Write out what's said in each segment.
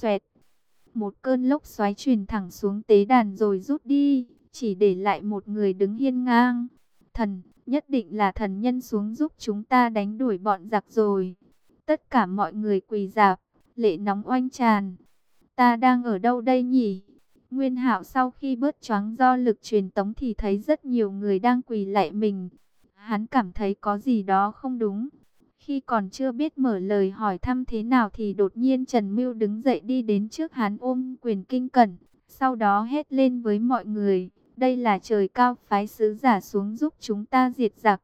Xoẹt. Một cơn lốc xoáy truyền thẳng xuống tế đàn rồi rút đi, chỉ để lại một người đứng hiên ngang. Thần, nhất định là thần nhân xuống giúp chúng ta đánh đuổi bọn giặc rồi. Tất cả mọi người quỳ dạp, lệ nóng oanh tràn. Ta đang ở đâu đây nhỉ? Nguyên Hạo sau khi bớt choáng do lực truyền tống thì thấy rất nhiều người đang quỳ lại mình. Hắn cảm thấy có gì đó không đúng. Khi còn chưa biết mở lời hỏi thăm thế nào thì đột nhiên Trần Mưu đứng dậy đi đến trước hắn ôm quyền kinh cẩn. Sau đó hét lên với mọi người, đây là trời cao phái sứ giả xuống giúp chúng ta diệt giặc,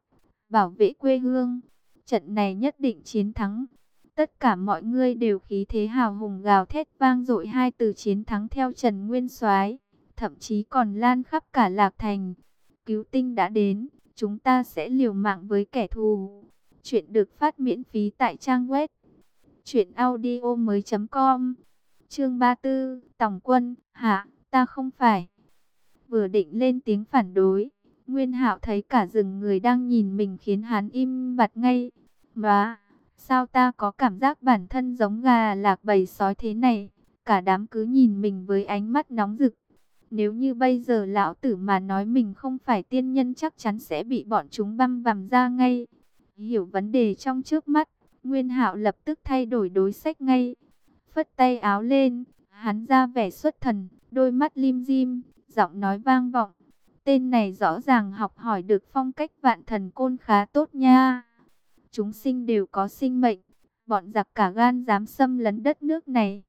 bảo vệ quê hương. Trận này nhất định chiến thắng. Tất cả mọi người đều khí thế hào hùng gào thét vang dội hai từ chiến thắng theo Trần Nguyên Soái, thậm chí còn lan khắp cả Lạc Thành. Cứu tinh đã đến, chúng ta sẽ liều mạng với kẻ thù. Chuyện được phát miễn phí tại trang web truyệnaudiomoi.com. Chương 34, Tổng quân, hạ, ta không phải. Vừa định lên tiếng phản đối, Nguyên Hạo thấy cả rừng người đang nhìn mình khiến hắn im bặt ngay. Mà Sao ta có cảm giác bản thân giống gà lạc bầy sói thế này? Cả đám cứ nhìn mình với ánh mắt nóng rực. Nếu như bây giờ lão tử mà nói mình không phải tiên nhân chắc chắn sẽ bị bọn chúng băm vằm ra ngay. Hiểu vấn đề trong trước mắt, Nguyên Hạo lập tức thay đổi đối sách ngay. Phất tay áo lên, hắn ra vẻ xuất thần, đôi mắt lim dim, giọng nói vang vọng. Tên này rõ ràng học hỏi được phong cách vạn thần côn khá tốt nha chúng sinh đều có sinh mệnh, bọn giặc cả gan dám xâm lấn đất nước này.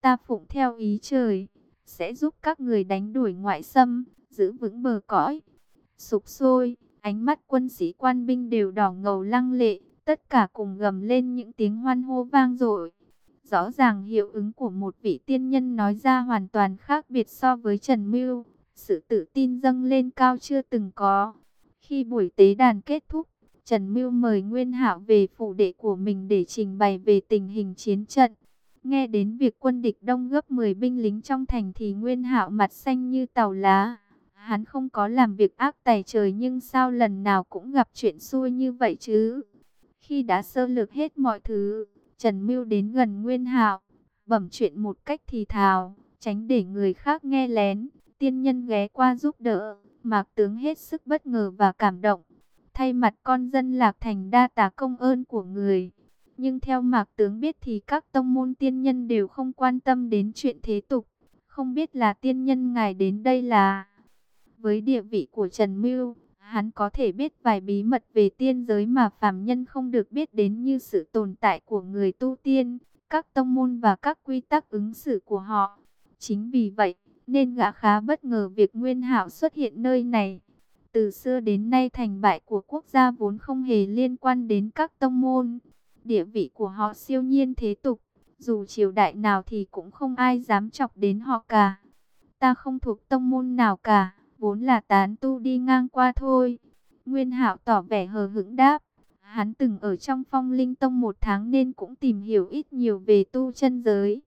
Ta phụng theo ý trời, sẽ giúp các người đánh đuổi ngoại xâm, giữ vững bờ cõi. Sục sôi, ánh mắt quân sĩ quan binh đều đỏ ngầu lăng lệ, tất cả cùng gầm lên những tiếng hoan hô vang dội. Rõ ràng hiệu ứng của một vị tiên nhân nói ra hoàn toàn khác biệt so với Trần Mưu, sự tự tin dâng lên cao chưa từng có. Khi buổi tế đàn kết thúc, Trần Mưu mời Nguyên Hạo về phủ đệ của mình để trình bày về tình hình chiến trận. Nghe đến việc quân địch đông gấp 10 binh lính trong thành thì Nguyên Hạo mặt xanh như tàu lá. Hắn không có làm việc ác tài trời nhưng sao lần nào cũng gặp chuyện xui như vậy chứ. Khi đã sơ lược hết mọi thứ, Trần Mưu đến gần Nguyên Hạo, bẩm chuyện một cách thì thào, tránh để người khác nghe lén. Tiên nhân ghé qua giúp đỡ, Mạc Tướng hết sức bất ngờ và cảm động thay mặt con dân Lạc Thành đa tả công ơn của người. Nhưng theo Mạc Tướng biết thì các tông môn tiên nhân đều không quan tâm đến chuyện thế tục. Không biết là tiên nhân ngài đến đây là... Với địa vị của Trần Mưu, hắn có thể biết vài bí mật về tiên giới mà phàm nhân không được biết đến như sự tồn tại của người tu tiên, các tông môn và các quy tắc ứng xử của họ. Chính vì vậy, nên gã khá bất ngờ việc Nguyên Hạo xuất hiện nơi này. Từ xưa đến nay thành bại của quốc gia vốn không hề liên quan đến các tông môn. Địa vị của họ siêu nhiên thế tục, dù triều đại nào thì cũng không ai dám chọc đến họ cả. Ta không thuộc tông môn nào cả, vốn là tán tu đi ngang qua thôi. Nguyên Hạo tỏ vẻ hờ hững đáp. Hắn từng ở trong phong linh tông một tháng nên cũng tìm hiểu ít nhiều về tu chân giới.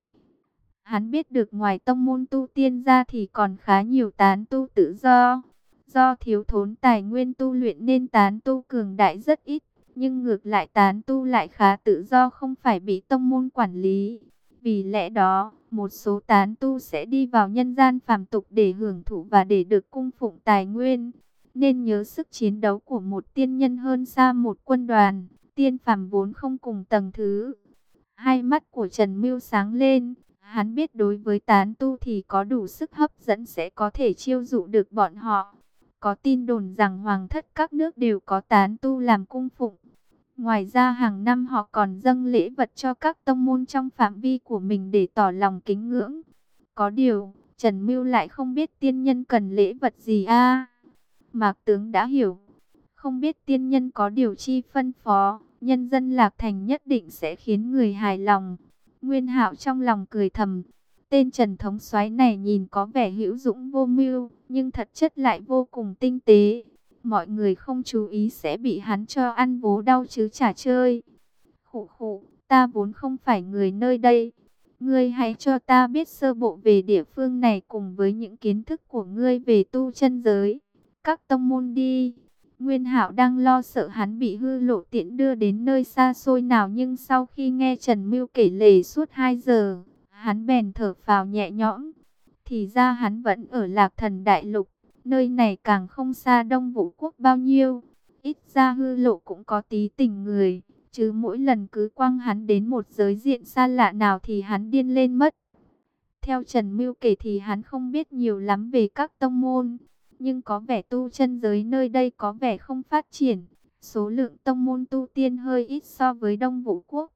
Hắn biết được ngoài tông môn tu tiên ra thì còn khá nhiều tán tu tự do. Do thiếu thốn tài nguyên tu luyện nên tán tu cường đại rất ít, nhưng ngược lại tán tu lại khá tự do không phải bị tông môn quản lý. Vì lẽ đó, một số tán tu sẽ đi vào nhân gian phàm tục để hưởng thụ và để được cung phụng tài nguyên. Nên nhớ sức chiến đấu của một tiên nhân hơn xa một quân đoàn, tiên phàm vốn không cùng tầng thứ. Hai mắt của Trần Mưu sáng lên, hắn biết đối với tán tu thì có đủ sức hấp dẫn sẽ có thể chiêu dụ được bọn họ. Có tin đồn rằng hoàng thất các nước đều có tán tu làm cung phụng. Ngoài ra hàng năm họ còn dâng lễ vật cho các tông môn trong phạm vi của mình để tỏ lòng kính ngưỡng. Có điều, Trần Mưu lại không biết tiên nhân cần lễ vật gì a à, Mạc tướng đã hiểu. Không biết tiên nhân có điều chi phân phó, nhân dân lạc thành nhất định sẽ khiến người hài lòng. Nguyên hạo trong lòng cười thầm, Tên Trần Thống soái này nhìn có vẻ hữu dũng vô mưu, nhưng thật chất lại vô cùng tinh tế. Mọi người không chú ý sẽ bị hắn cho ăn vố đau chứ chả chơi. Khụ khụ, ta vốn không phải người nơi đây. Ngươi hãy cho ta biết sơ bộ về địa phương này cùng với những kiến thức của ngươi về tu chân giới. Các tông môn đi. Nguyên Hạo đang lo sợ hắn bị hư lộ tiện đưa đến nơi xa xôi nào nhưng sau khi nghe Trần Mưu kể lể suốt 2 giờ, Hắn bèn thở phào nhẹ nhõm. Thì ra hắn vẫn ở lạc thần đại lục. Nơi này càng không xa đông vũ quốc bao nhiêu. Ít ra hư lộ cũng có tí tình người. Chứ mỗi lần cứ quăng hắn đến một giới diện xa lạ nào thì hắn điên lên mất. Theo Trần Mưu kể thì hắn không biết nhiều lắm về các tông môn. Nhưng có vẻ tu chân giới nơi đây có vẻ không phát triển. Số lượng tông môn tu tiên hơi ít so với Đông Vũ Quốc.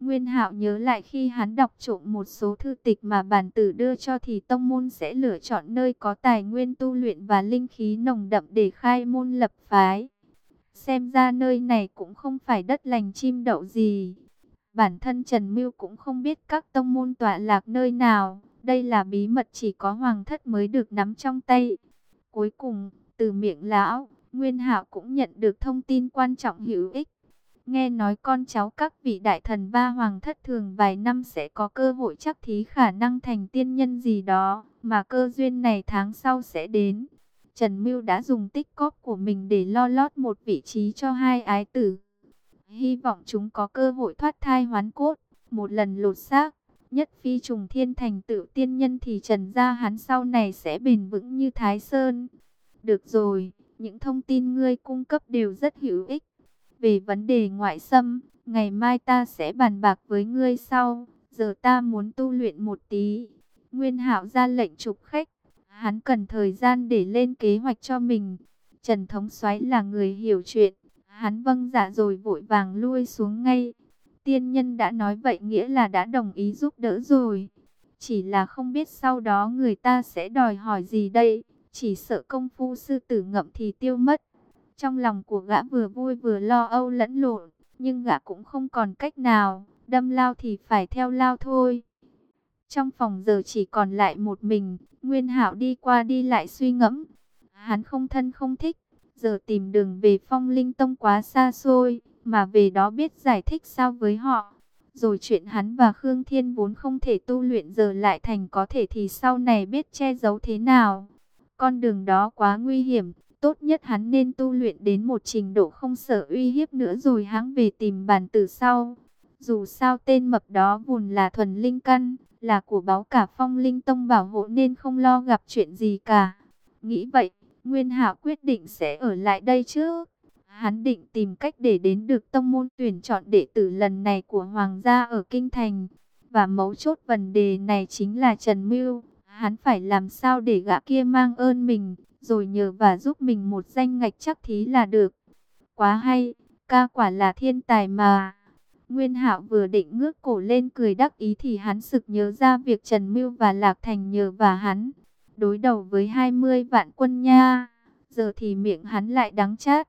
Nguyên Hạo nhớ lại khi hắn đọc trộm một số thư tịch mà bản tử đưa cho thì tông môn sẽ lựa chọn nơi có tài nguyên tu luyện và linh khí nồng đậm để khai môn lập phái. Xem ra nơi này cũng không phải đất lành chim đậu gì. Bản thân Trần Mưu cũng không biết các tông môn tọa lạc nơi nào. Đây là bí mật chỉ có hoàng thất mới được nắm trong tay. Cuối cùng, từ miệng lão, Nguyên Hạo cũng nhận được thông tin quan trọng hữu ích. Nghe nói con cháu các vị đại thần ba hoàng thất thường vài năm sẽ có cơ hội chắc thí khả năng thành tiên nhân gì đó, mà cơ duyên này tháng sau sẽ đến. Trần Mưu đã dùng tích cóp của mình để lo lót một vị trí cho hai ái tử. Hy vọng chúng có cơ hội thoát thai hoán cốt, một lần lột xác. Nhất phi trùng thiên thành tựu tiên nhân thì trần gia hắn sau này sẽ bền vững như Thái Sơn. Được rồi, những thông tin ngươi cung cấp đều rất hữu ích. Về vấn đề ngoại xâm, ngày mai ta sẽ bàn bạc với ngươi sau. Giờ ta muốn tu luyện một tí. Nguyên hạo ra lệnh trục khách. Hắn cần thời gian để lên kế hoạch cho mình. Trần Thống Soái là người hiểu chuyện. Hắn vâng dạ rồi vội vàng lui xuống ngay. Tiên nhân đã nói vậy nghĩa là đã đồng ý giúp đỡ rồi. Chỉ là không biết sau đó người ta sẽ đòi hỏi gì đây. Chỉ sợ công phu sư tử ngậm thì tiêu mất. Trong lòng của gã vừa vui vừa lo âu lẫn lộn. Nhưng gã cũng không còn cách nào. Đâm lao thì phải theo lao thôi. Trong phòng giờ chỉ còn lại một mình. Nguyên hạo đi qua đi lại suy ngẫm. Hắn không thân không thích. Giờ tìm đường về phong linh tông quá xa xôi mà về đó biết giải thích sao với họ. Rồi chuyện hắn và Khương Thiên vốn không thể tu luyện giờ lại thành có thể thì sau này biết che giấu thế nào. Con đường đó quá nguy hiểm, tốt nhất hắn nên tu luyện đến một trình độ không sợ uy hiếp nữa rồi hắn về tìm bản tử sau. Dù sao tên mập đó vùn là thuần linh căn, là của báo cả phong linh tông bảo hộ nên không lo gặp chuyện gì cả. Nghĩ vậy, Nguyên hạ quyết định sẽ ở lại đây chứ Hắn định tìm cách để đến được tông môn tuyển chọn đệ tử lần này của Hoàng gia ở Kinh Thành. Và mấu chốt vấn đề này chính là Trần Mưu. Hắn phải làm sao để gã kia mang ơn mình, rồi nhờ và giúp mình một danh ngạch chắc thí là được. Quá hay, ca quả là thiên tài mà. Nguyên Hạo vừa định ngước cổ lên cười đắc ý thì hắn sực nhớ ra việc Trần Mưu và Lạc Thành nhờ và hắn. Đối đầu với 20 vạn quân nha. Giờ thì miệng hắn lại đắng chát.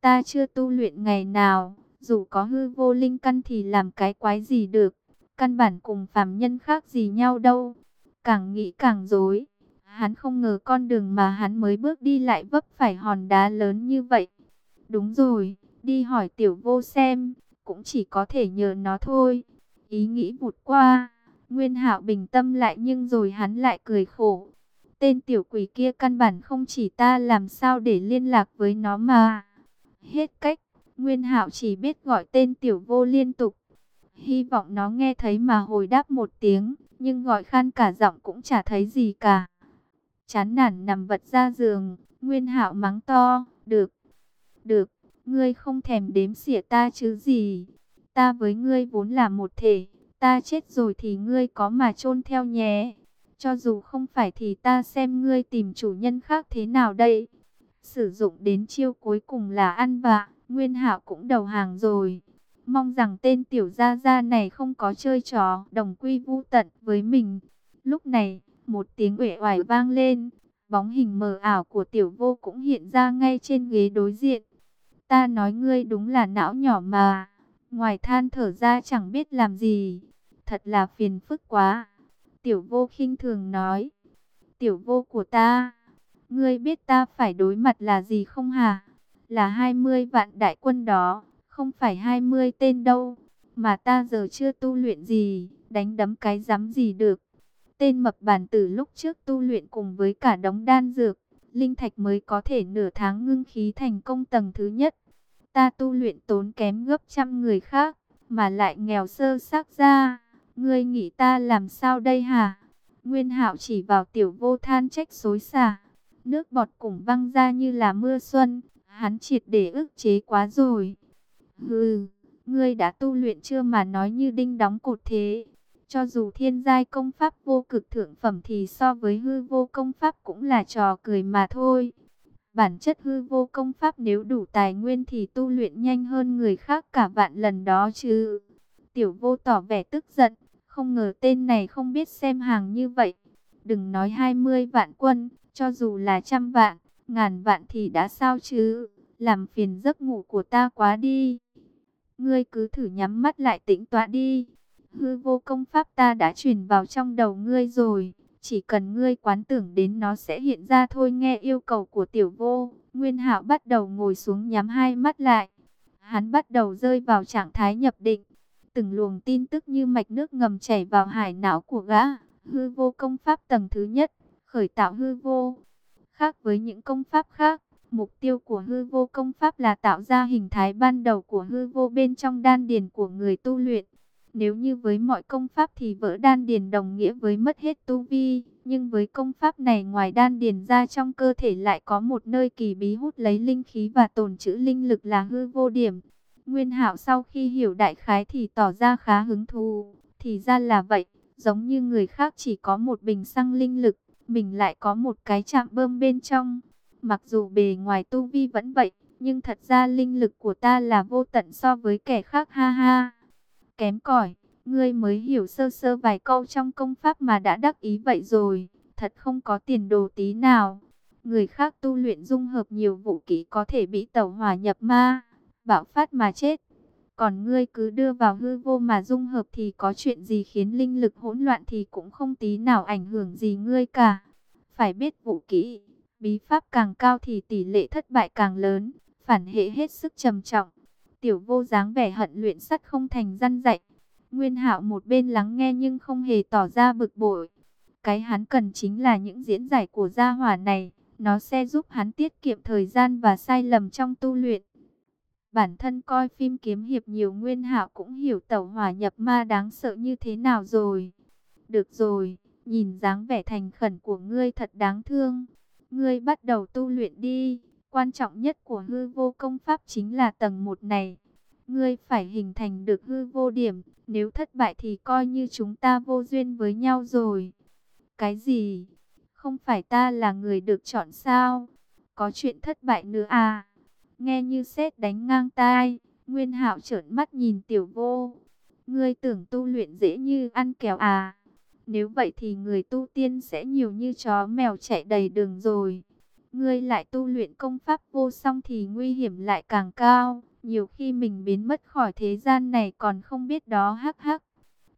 Ta chưa tu luyện ngày nào, dù có hư vô linh căn thì làm cái quái gì được. Căn bản cùng phàm nhân khác gì nhau đâu. Càng nghĩ càng dối. Hắn không ngờ con đường mà hắn mới bước đi lại vấp phải hòn đá lớn như vậy. Đúng rồi, đi hỏi tiểu vô xem, cũng chỉ có thể nhờ nó thôi. Ý nghĩ vụt qua, Nguyên hạo bình tâm lại nhưng rồi hắn lại cười khổ. Tên tiểu quỷ kia căn bản không chỉ ta làm sao để liên lạc với nó mà. Hết cách, Nguyên Hạo chỉ biết gọi tên tiểu vô liên tục. Hy vọng nó nghe thấy mà hồi đáp một tiếng, nhưng gọi khan cả giọng cũng chả thấy gì cả. Chán nản nằm vật ra giường, Nguyên Hạo mắng to, "Được, được, ngươi không thèm đếm xỉa ta chứ gì? Ta với ngươi vốn là một thể, ta chết rồi thì ngươi có mà chôn theo nhé. Cho dù không phải thì ta xem ngươi tìm chủ nhân khác thế nào đây?" Sử dụng đến chiêu cuối cùng là ăn vạ, Nguyên Hạo cũng đầu hàng rồi. Mong rằng tên tiểu gia gia này không có chơi trò đồng quy vu tận với mình. Lúc này, một tiếng uể oải vang lên, bóng hình mờ ảo của tiểu vô cũng hiện ra ngay trên ghế đối diện. Ta nói ngươi đúng là não nhỏ mà, ngoài than thở ra chẳng biết làm gì, thật là phiền phức quá. Tiểu vô khinh thường nói, tiểu vô của ta Ngươi biết ta phải đối mặt là gì không hả? Là 20 vạn đại quân đó, không phải 20 tên đâu. Mà ta giờ chưa tu luyện gì, đánh đấm cái dám gì được. Tên mập bản tử lúc trước tu luyện cùng với cả đống đan dược, linh thạch mới có thể nửa tháng ngưng khí thành công tầng thứ nhất. Ta tu luyện tốn kém gấp trăm người khác, mà lại nghèo sơ xác ra. Ngươi nghĩ ta làm sao đây hả? Nguyên hạo chỉ vào tiểu vô than trách xối xả. Nước bọt cùng văng ra như là mưa xuân. Hắn triệt để ức chế quá rồi. Hừ, ngươi đã tu luyện chưa mà nói như đinh đóng cột thế. Cho dù thiên giai công pháp vô cực thượng phẩm thì so với hư vô công pháp cũng là trò cười mà thôi. Bản chất hư vô công pháp nếu đủ tài nguyên thì tu luyện nhanh hơn người khác cả vạn lần đó chứ. Tiểu vô tỏ vẻ tức giận, không ngờ tên này không biết xem hàng như vậy. Đừng nói 20 vạn quân, cho dù là trăm vạn, ngàn vạn thì đã sao chứ, làm phiền giấc ngủ của ta quá đi. Ngươi cứ thử nhắm mắt lại tĩnh tọa đi. Hư vô công pháp ta đã truyền vào trong đầu ngươi rồi. Chỉ cần ngươi quán tưởng đến nó sẽ hiện ra thôi, nghe yêu cầu của tiểu vô. Nguyên hạo bắt đầu ngồi xuống nhắm hai mắt lại. Hắn bắt đầu rơi vào trạng thái nhập định. Từng luồng tin tức như mạch nước ngầm chảy vào hải não của gã. Hư vô công pháp tầng thứ nhất. Khởi tạo hư vô. Khác với những công pháp khác. Mục tiêu của hư vô công pháp là tạo ra hình thái ban đầu của hư vô bên trong đan điền của người tu luyện. Nếu như với mọi công pháp thì vỡ đan điền đồng nghĩa với mất hết tu vi, nhưng với công pháp này ngoài đan điền ra trong cơ thể lại có một nơi kỳ bí hút lấy linh khí và tồn trữ linh lực là hư vô điểm. Nguyên Hạo sau khi hiểu đại khái thì tỏ ra khá hứng thú, thì ra là vậy, giống như người khác chỉ có một bình xăng linh lực, mình lại có một cái chạm bơm bên trong. Mặc dù bề ngoài tu vi vẫn vậy, nhưng thật ra linh lực của ta là vô tận so với kẻ khác ha ha kém cỏi, ngươi mới hiểu sơ sơ vài câu trong công pháp mà đã đắc ý vậy rồi, thật không có tiền đồ tí nào. Người khác tu luyện dung hợp nhiều vũ kỹ có thể bị tẩu hỏa nhập ma, bạo phát mà chết. Còn ngươi cứ đưa vào hư vô mà dung hợp thì có chuyện gì khiến linh lực hỗn loạn thì cũng không tí nào ảnh hưởng gì ngươi cả. Phải biết vũ kỹ, bí pháp càng cao thì tỷ lệ thất bại càng lớn, phản hệ hết sức trầm trọng. Tiểu vô dáng vẻ hận luyện sắt không thành răn dạy. Nguyên hạo một bên lắng nghe nhưng không hề tỏ ra bực bội. Cái hắn cần chính là những diễn giải của gia hỏa này. Nó sẽ giúp hắn tiết kiệm thời gian và sai lầm trong tu luyện. Bản thân coi phim kiếm hiệp nhiều nguyên hạo cũng hiểu tẩu hỏa nhập ma đáng sợ như thế nào rồi. Được rồi, nhìn dáng vẻ thành khẩn của ngươi thật đáng thương. Ngươi bắt đầu tu luyện đi. Quan trọng nhất của hư vô công pháp chính là tầng 1 này. Ngươi phải hình thành được hư vô điểm, nếu thất bại thì coi như chúng ta vô duyên với nhau rồi. Cái gì? Không phải ta là người được chọn sao? Có chuyện thất bại nữa à? Nghe như sét đánh ngang tai, Nguyên Hạo trợn mắt nhìn Tiểu Vô. Ngươi tưởng tu luyện dễ như ăn kẹo à? Nếu vậy thì người tu tiên sẽ nhiều như chó mèo chạy đầy đường rồi ngươi lại tu luyện công pháp vô song thì nguy hiểm lại càng cao. Nhiều khi mình biến mất khỏi thế gian này còn không biết đó hắc hắc.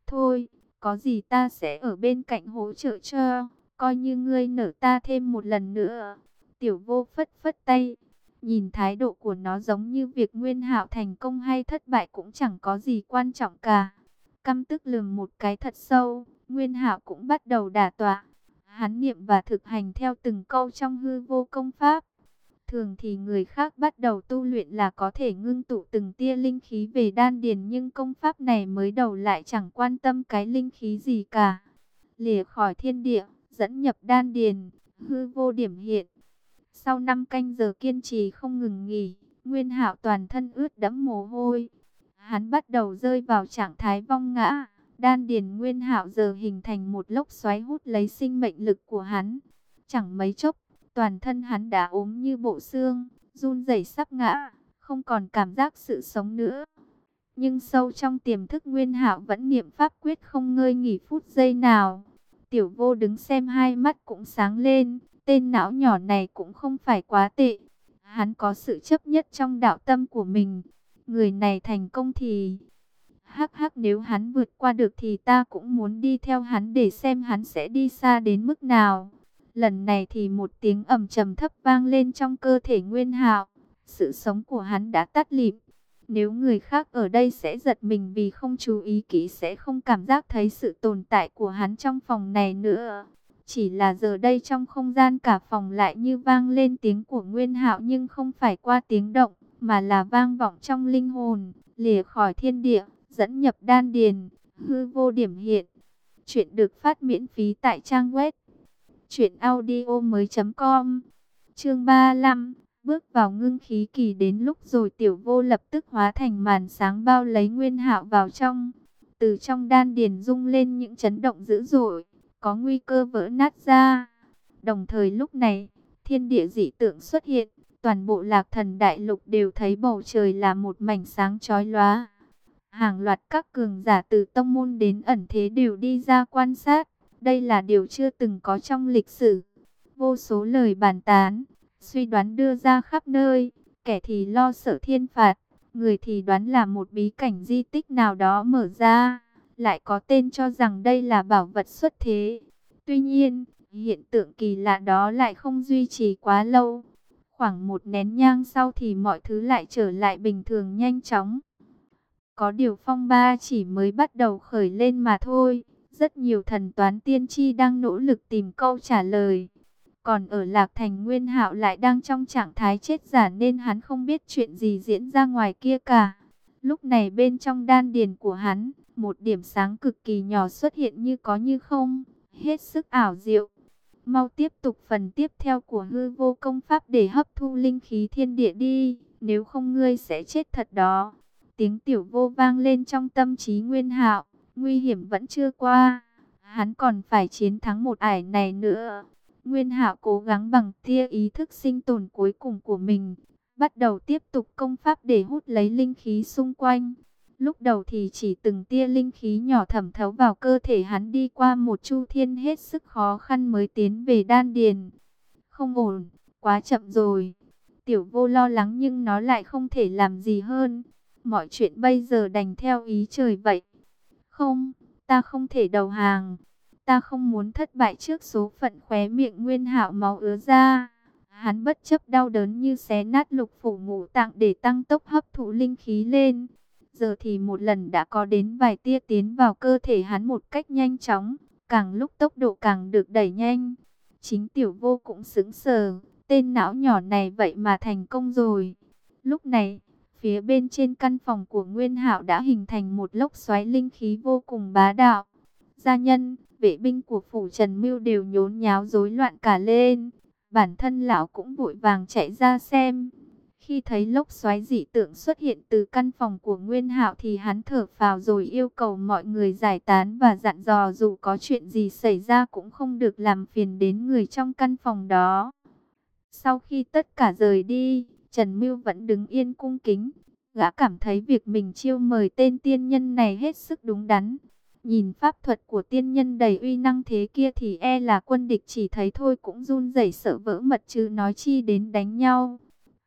Thôi, có gì ta sẽ ở bên cạnh hỗ trợ cho, coi như ngươi nở ta thêm một lần nữa. Tiểu vô phất phất tay, nhìn thái độ của nó giống như việc nguyên hạo thành công hay thất bại cũng chẳng có gì quan trọng cả. Căm tức lườm một cái thật sâu, nguyên hạo cũng bắt đầu đả tọa. Hắn niệm và thực hành theo từng câu trong hư vô công pháp. Thường thì người khác bắt đầu tu luyện là có thể ngưng tụ từng tia linh khí về đan điền nhưng công pháp này mới đầu lại chẳng quan tâm cái linh khí gì cả. Lìa khỏi thiên địa, dẫn nhập đan điền, hư vô điểm hiện. Sau năm canh giờ kiên trì không ngừng nghỉ, Nguyên Hạo toàn thân ướt đẫm mồ hôi. Hắn bắt đầu rơi vào trạng thái vong ngã. Đan điền nguyên hạo giờ hình thành một lốc xoáy hút lấy sinh mệnh lực của hắn. Chẳng mấy chốc, toàn thân hắn đã ốm như bộ xương, run rẩy sắp ngã, không còn cảm giác sự sống nữa. Nhưng sâu trong tiềm thức nguyên hạo vẫn niệm pháp quyết không ngơi nghỉ phút giây nào. Tiểu vô đứng xem hai mắt cũng sáng lên, tên não nhỏ này cũng không phải quá tệ. Hắn có sự chấp nhất trong đạo tâm của mình. Người này thành công thì Hắc hắc nếu hắn vượt qua được thì ta cũng muốn đi theo hắn để xem hắn sẽ đi xa đến mức nào. Lần này thì một tiếng ầm trầm thấp vang lên trong cơ thể Nguyên Hạo. Sự sống của hắn đã tắt lịm. Nếu người khác ở đây sẽ giật mình vì không chú ý kỹ sẽ không cảm giác thấy sự tồn tại của hắn trong phòng này nữa. Chỉ là giờ đây trong không gian cả phòng lại như vang lên tiếng của Nguyên Hạo nhưng không phải qua tiếng động, mà là vang vọng trong linh hồn, lìa khỏi thiên địa dẫn nhập đan điền, Hư vô điểm hiện. Chuyện được phát miễn phí tại trang web. truyệnaudiomoi.com. Chương 35. Bước vào ngưng khí kỳ đến lúc rồi tiểu vô lập tức hóa thành màn sáng bao lấy nguyên hạo vào trong. Từ trong đan điền rung lên những chấn động dữ dội, có nguy cơ vỡ nát ra. Đồng thời lúc này, thiên địa dị tượng xuất hiện, toàn bộ lạc thần đại lục đều thấy bầu trời là một mảnh sáng chói lóa. Hàng loạt các cường giả từ tông môn đến ẩn thế đều đi ra quan sát, đây là điều chưa từng có trong lịch sử. Vô số lời bàn tán, suy đoán đưa ra khắp nơi, kẻ thì lo sợ thiên phạt, người thì đoán là một bí cảnh di tích nào đó mở ra, lại có tên cho rằng đây là bảo vật xuất thế. Tuy nhiên, hiện tượng kỳ lạ đó lại không duy trì quá lâu. Khoảng một nén nhang sau thì mọi thứ lại trở lại bình thường nhanh chóng. Có điều phong ba chỉ mới bắt đầu khởi lên mà thôi. Rất nhiều thần toán tiên tri đang nỗ lực tìm câu trả lời. Còn ở Lạc Thành Nguyên Hạo lại đang trong trạng thái chết giả nên hắn không biết chuyện gì diễn ra ngoài kia cả. Lúc này bên trong đan điền của hắn, một điểm sáng cực kỳ nhỏ xuất hiện như có như không, hết sức ảo diệu. Mau tiếp tục phần tiếp theo của hư vô công pháp để hấp thu linh khí thiên địa đi, nếu không ngươi sẽ chết thật đó. Tiếng tiểu vô vang lên trong tâm trí Nguyên Hạo, nguy hiểm vẫn chưa qua, hắn còn phải chiến thắng một ải này nữa. Nguyên Hạo cố gắng bằng tia ý thức sinh tồn cuối cùng của mình, bắt đầu tiếp tục công pháp để hút lấy linh khí xung quanh. Lúc đầu thì chỉ từng tia linh khí nhỏ thẩm thấu vào cơ thể hắn đi qua một chu thiên hết sức khó khăn mới tiến về đan điền. Không ổn, quá chậm rồi. Tiểu vô lo lắng nhưng nó lại không thể làm gì hơn. Mọi chuyện bây giờ đành theo ý trời vậy. Không, ta không thể đầu hàng. Ta không muốn thất bại trước số phận khóe miệng nguyên hạo máu ứa ra. Hắn bất chấp đau đớn như xé nát lục phủ ngũ tạng để tăng tốc hấp thụ linh khí lên. Giờ thì một lần đã có đến vài tia tiến vào cơ thể hắn một cách nhanh chóng. Càng lúc tốc độ càng được đẩy nhanh. Chính tiểu vô cũng sững sờ. Tên não nhỏ này vậy mà thành công rồi. Lúc này, phía bên trên căn phòng của Nguyên Hạo đã hình thành một lốc xoáy linh khí vô cùng bá đạo. Gia nhân, vệ binh của phủ Trần Mưu đều nhốn nháo rối loạn cả lên. Bản thân lão cũng vội vàng chạy ra xem. Khi thấy lốc xoáy dị tượng xuất hiện từ căn phòng của Nguyên Hạo thì hắn thở phào rồi yêu cầu mọi người giải tán và dặn dò dù có chuyện gì xảy ra cũng không được làm phiền đến người trong căn phòng đó. Sau khi tất cả rời đi, Trần Mưu vẫn đứng yên cung kính. Gã cảm thấy việc mình chiêu mời tên tiên nhân này hết sức đúng đắn. Nhìn pháp thuật của tiên nhân đầy uy năng thế kia thì e là quân địch chỉ thấy thôi cũng run rẩy sợ vỡ mật chứ nói chi đến đánh nhau.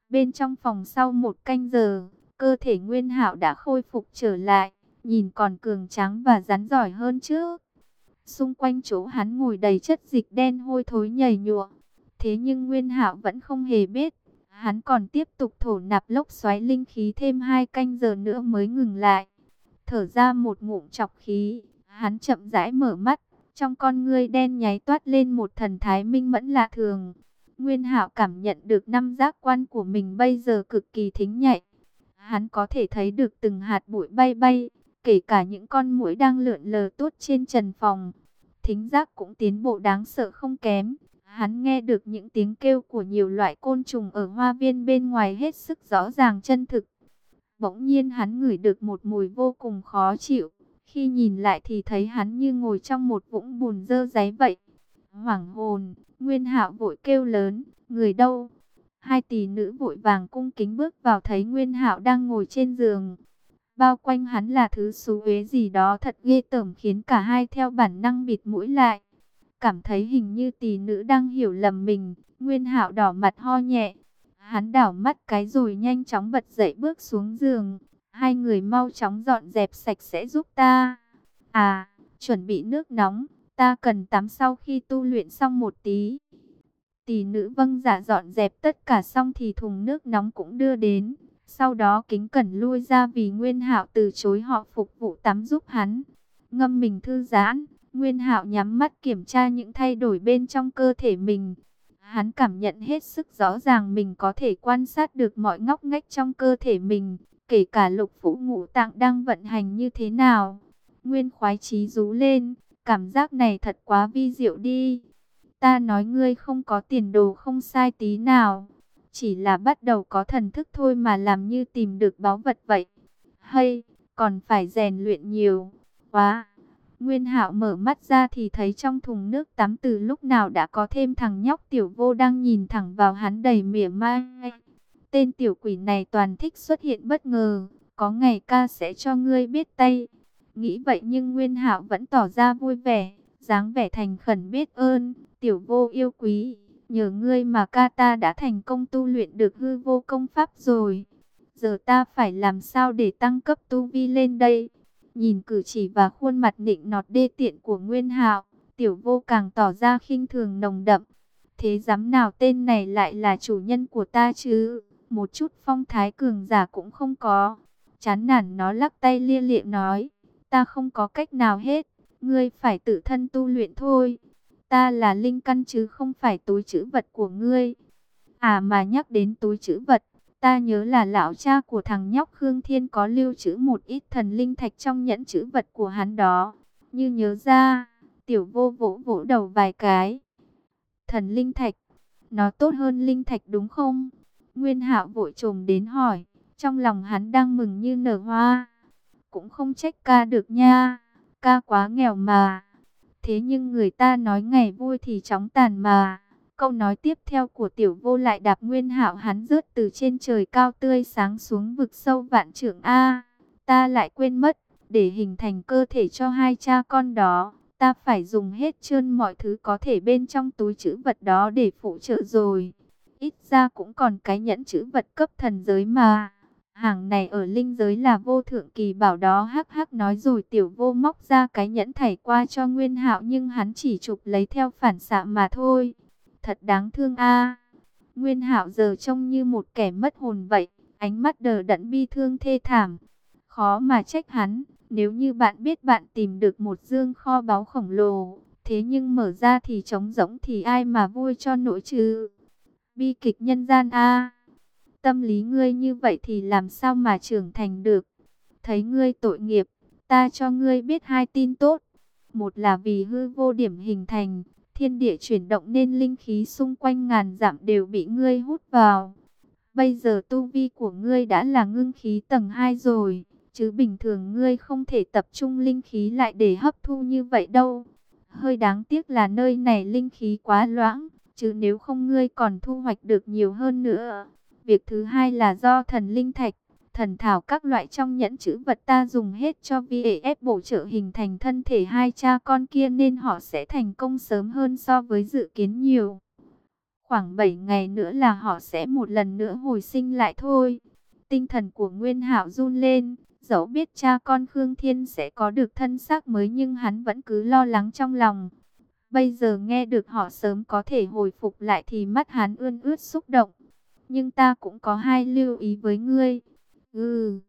Bên trong phòng sau một canh giờ, cơ thể Nguyên Hạo đã khôi phục trở lại, nhìn còn cường tráng và rắn giỏi hơn trước. Xung quanh chỗ hắn ngồi đầy chất dịch đen hôi thối nhầy nhụa. Thế nhưng Nguyên Hạo vẫn không hề biết, hắn còn tiếp tục thổ nạp lốc xoáy linh khí thêm hai canh giờ nữa mới ngừng lại. Thở ra một ngụm chọc khí, hắn chậm rãi mở mắt, trong con ngươi đen nháy toát lên một thần thái minh mẫn lạ thường. Nguyên Hạo cảm nhận được năm giác quan của mình bây giờ cực kỳ thính nhạy. Hắn có thể thấy được từng hạt bụi bay bay, kể cả những con muỗi đang lượn lờ tốt trên trần phòng. Thính giác cũng tiến bộ đáng sợ không kém. Hắn nghe được những tiếng kêu của nhiều loại côn trùng ở hoa viên bên ngoài hết sức rõ ràng chân thực. Bỗng nhiên hắn ngửi được một mùi vô cùng khó chịu. Khi nhìn lại thì thấy hắn như ngồi trong một vũng bùn dơ giấy vậy. Hoảng hồn, Nguyên Hạo vội kêu lớn, người đâu? Hai tỷ nữ vội vàng cung kính bước vào thấy Nguyên Hạo đang ngồi trên giường. Bao quanh hắn là thứ xú uế gì đó thật ghê tởm khiến cả hai theo bản năng bịt mũi lại. Cảm thấy hình như tỷ nữ đang hiểu lầm mình, Nguyên Hạo đỏ mặt ho nhẹ. Hắn đảo mắt cái rồi nhanh chóng bật dậy bước xuống giường. Hai người mau chóng dọn dẹp sạch sẽ giúp ta. À, chuẩn bị nước nóng. Ta cần tắm sau khi tu luyện xong một tí. Tỷ nữ vâng giả dạ dọn dẹp tất cả xong thì thùng nước nóng cũng đưa đến. Sau đó kính cẩn lui ra vì Nguyên Hạo từ chối họ phục vụ tắm giúp hắn. Ngâm mình thư giãn, Nguyên Hạo nhắm mắt kiểm tra những thay đổi bên trong cơ thể mình. Hắn cảm nhận hết sức rõ ràng mình có thể quan sát được mọi ngóc ngách trong cơ thể mình, kể cả lục phủ ngũ tạng đang vận hành như thế nào. Nguyên khoái trí rú lên, cảm giác này thật quá vi diệu đi. Ta nói ngươi không có tiền đồ không sai tí nào. Chỉ là bắt đầu có thần thức thôi mà làm như tìm được báu vật vậy. Hay, còn phải rèn luyện nhiều. Quá! Nguyên hạo mở mắt ra thì thấy trong thùng nước tắm từ lúc nào đã có thêm thằng nhóc tiểu vô đang nhìn thẳng vào hắn đầy mỉa mai. Tên tiểu quỷ này toàn thích xuất hiện bất ngờ, có ngày ca sẽ cho ngươi biết tay. Nghĩ vậy nhưng Nguyên hạo vẫn tỏ ra vui vẻ, dáng vẻ thành khẩn biết ơn, tiểu vô yêu quý. Nhờ ngươi mà ca ta đã thành công tu luyện được hư vô công pháp rồi. Giờ ta phải làm sao để tăng cấp tu vi lên đây? Nhìn cử chỉ và khuôn mặt nịnh nọt đê tiện của Nguyên Hạo, tiểu vô càng tỏ ra khinh thường nồng đậm. Thế dám nào tên này lại là chủ nhân của ta chứ? Một chút phong thái cường giả cũng không có. Chán nản nó lắc tay lia lịa nói, ta không có cách nào hết, ngươi phải tự thân tu luyện thôi. Ta là linh căn chứ không phải túi chữ vật của ngươi. À mà nhắc đến túi chữ vật, Ta nhớ là lão cha của thằng nhóc Khương Thiên có lưu trữ một ít thần linh thạch trong nhẫn chữ vật của hắn đó. Như nhớ ra, tiểu vô vỗ vỗ đầu vài cái. Thần linh thạch, nó tốt hơn linh thạch đúng không? Nguyên hạo vội trồm đến hỏi, trong lòng hắn đang mừng như nở hoa. Cũng không trách ca được nha, ca quá nghèo mà. Thế nhưng người ta nói ngày vui thì chóng tàn mà. Câu nói tiếp theo của tiểu vô lại đạp nguyên hạo hắn rớt từ trên trời cao tươi sáng xuống vực sâu vạn trưởng A. Ta lại quên mất, để hình thành cơ thể cho hai cha con đó, ta phải dùng hết trơn mọi thứ có thể bên trong túi chữ vật đó để phụ trợ rồi. Ít ra cũng còn cái nhẫn chữ vật cấp thần giới mà. Hàng này ở linh giới là vô thượng kỳ bảo đó hắc hắc nói rồi tiểu vô móc ra cái nhẫn thảy qua cho Nguyên Hạo nhưng hắn chỉ chụp lấy theo phản xạ mà thôi thật đáng thương a. Nguyên Hạo giờ trông như một kẻ mất hồn vậy, ánh mắt đờ đẫn bi thương thê thảm. Khó mà trách hắn, nếu như bạn biết bạn tìm được một dương kho báu khổng lồ, thế nhưng mở ra thì trống rỗng thì ai mà vui cho nỗi chứ? Bi kịch nhân gian a. Tâm lý ngươi như vậy thì làm sao mà trưởng thành được? Thấy ngươi tội nghiệp, ta cho ngươi biết hai tin tốt. Một là vì hư vô điểm hình thành, thiên địa chuyển động nên linh khí xung quanh ngàn dặm đều bị ngươi hút vào. Bây giờ tu vi của ngươi đã là ngưng khí tầng 2 rồi, chứ bình thường ngươi không thể tập trung linh khí lại để hấp thu như vậy đâu. Hơi đáng tiếc là nơi này linh khí quá loãng, chứ nếu không ngươi còn thu hoạch được nhiều hơn nữa. Việc thứ hai là do thần linh thạch thần thảo các loại trong nhẫn chữ vật ta dùng hết cho VAF bổ trợ hình thành thân thể hai cha con kia nên họ sẽ thành công sớm hơn so với dự kiến nhiều. Khoảng 7 ngày nữa là họ sẽ một lần nữa hồi sinh lại thôi. Tinh thần của Nguyên Hạo run lên, dẫu biết cha con Khương Thiên sẽ có được thân xác mới nhưng hắn vẫn cứ lo lắng trong lòng. Bây giờ nghe được họ sớm có thể hồi phục lại thì mắt hắn ươn ướt xúc động. Nhưng ta cũng có hai lưu ý với ngươi. Ừ.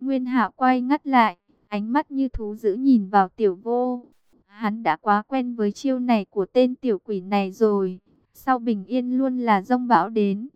Nguyên Hạo quay ngắt lại, ánh mắt như thú dữ nhìn vào tiểu vô. Hắn đã quá quen với chiêu này của tên tiểu quỷ này rồi. Sau bình yên luôn là rông bão đến.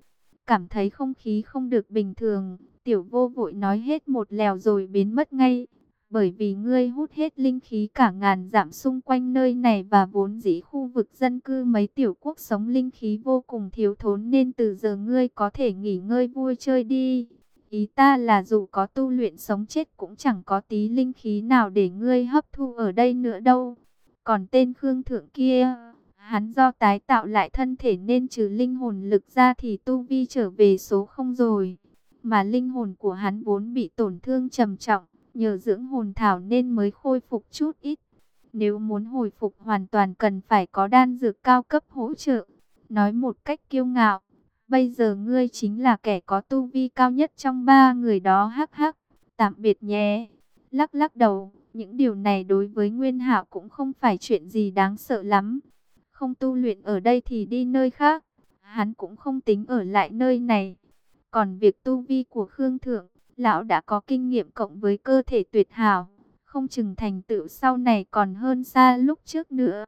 Cảm thấy không khí không được bình thường. Tiểu vô vội nói hết một lèo rồi biến mất ngay. Bởi vì ngươi hút hết linh khí cả ngàn giảm xung quanh nơi này và vốn dĩ khu vực dân cư mấy tiểu quốc sống linh khí vô cùng thiếu thốn nên từ giờ ngươi có thể nghỉ ngơi vui chơi đi. Ý ta là dù có tu luyện sống chết cũng chẳng có tí linh khí nào để ngươi hấp thu ở đây nữa đâu. Còn tên Khương Thượng kia, hắn do tái tạo lại thân thể nên trừ linh hồn lực ra thì tu vi trở về số không rồi. Mà linh hồn của hắn vốn bị tổn thương trầm trọng, nhờ dưỡng hồn thảo nên mới khôi phục chút ít. Nếu muốn hồi phục hoàn toàn cần phải có đan dược cao cấp hỗ trợ. Nói một cách kiêu ngạo, Bây giờ ngươi chính là kẻ có tu vi cao nhất trong ba người đó hắc hắc. Tạm biệt nhé. Lắc lắc đầu, những điều này đối với Nguyên Hạo cũng không phải chuyện gì đáng sợ lắm. Không tu luyện ở đây thì đi nơi khác. Hắn cũng không tính ở lại nơi này. Còn việc tu vi của Khương Thượng, lão đã có kinh nghiệm cộng với cơ thể tuyệt hảo. Không chừng thành tựu sau này còn hơn xa lúc trước nữa.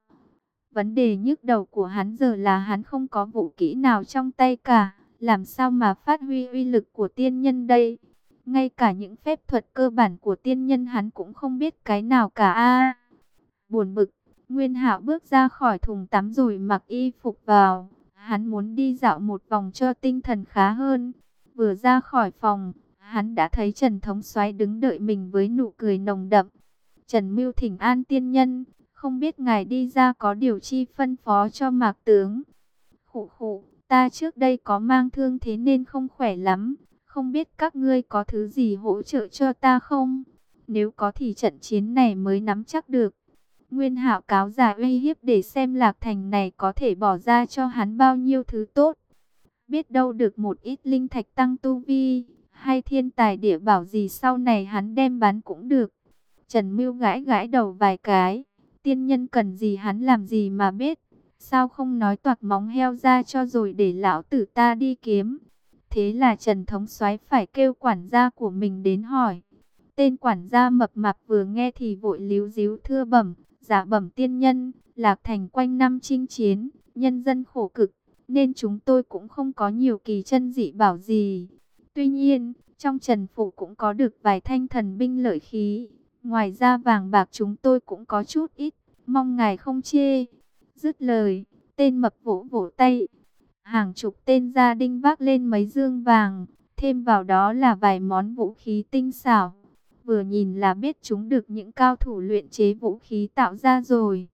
Vấn đề nhức đầu của hắn giờ là hắn không có vũ kỹ nào trong tay cả. Làm sao mà phát huy uy lực của tiên nhân đây? Ngay cả những phép thuật cơ bản của tiên nhân hắn cũng không biết cái nào cả a. buồn bực, Nguyên Hạo bước ra khỏi thùng tắm rồi mặc y phục vào. Hắn muốn đi dạo một vòng cho tinh thần khá hơn. Vừa ra khỏi phòng, hắn đã thấy Trần Thống Soái đứng đợi mình với nụ cười nồng đậm. Trần Mưu Thỉnh An tiên nhân, không biết ngài đi ra có điều chi phân phó cho Mạc tướng. Khụ khụ, ta trước đây có mang thương thế nên không khỏe lắm, không biết các ngươi có thứ gì hỗ trợ cho ta không? Nếu có thì trận chiến này mới nắm chắc được. Nguyên Hạo cáo giả uy hiếp để xem Lạc Thành này có thể bỏ ra cho hắn bao nhiêu thứ tốt. Biết đâu được một ít linh thạch tăng tu vi, hay thiên tài địa bảo gì sau này hắn đem bán cũng được. Trần Mưu gãi gãi đầu vài cái, tiên nhân cần gì hắn làm gì mà biết. Sao không nói toạc móng heo ra cho rồi để lão tử ta đi kiếm. Thế là Trần Thống soái phải kêu quản gia của mình đến hỏi. Tên quản gia mập mạp vừa nghe thì vội líu díu thưa bẩm, giả bẩm tiên nhân, lạc thành quanh năm chinh chiến, nhân dân khổ cực, nên chúng tôi cũng không có nhiều kỳ chân dị bảo gì. Tuy nhiên, trong trần phủ cũng có được vài thanh thần binh lợi khí, ngoài ra vàng bạc chúng tôi cũng có chút ít, mong ngài không chê. Dứt lời, tên mập vỗ vỗ tay, hàng chục tên gia đinh vác lên mấy dương vàng, thêm vào đó là vài món vũ khí tinh xảo vừa nhìn là biết chúng được những cao thủ luyện chế vũ khí tạo ra rồi.